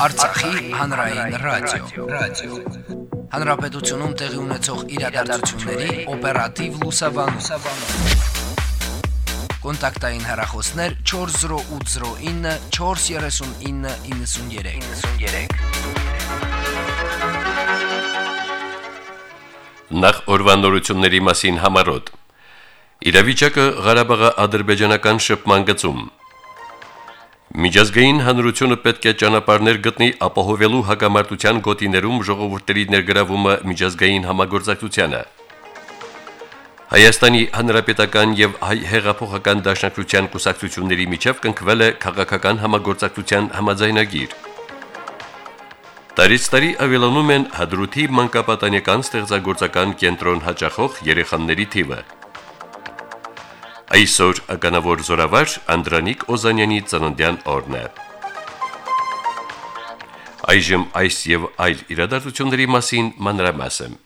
Արցախի հանրային ռադիո, ռադիո։ Հանրապետությունում տեղի ունեցող իրադարձությունների օպերատիվ լուսաբանում։ Կոնտակտային հեռախոսներ 40809 43993։ 93։ Նախ օրվանորությունների մասին համարոտ։ Իրավիճակը Ղարաբաղի ադրբեջանական շփման գծում։ Միջազգային հանրությունը պետք է ճանապարհներ գտնի ապահովելու հակամարտության գոտիներում ժողովուրդների ներգրավումը միջազգային համագործակցությանը։ Հայաստանի Հանրապետական եւ Հայ հեղափոխական դաշնակցության կուսակցությունների միջև կնքվել է քաղաքական համագործակցության համաձայնագիր։ Տարից տարի ավելանում են հադրութի մանկապատանեկան ստեղծագործական կենտրոն հաճախող երեխաների թիվը։ Այսօր ականավոր զորավար Անդրանիկ Օզանյանի ծննդյան օրն է։ Այժմ այս եւ այլ իրադարձությունների մասին մանրամասն։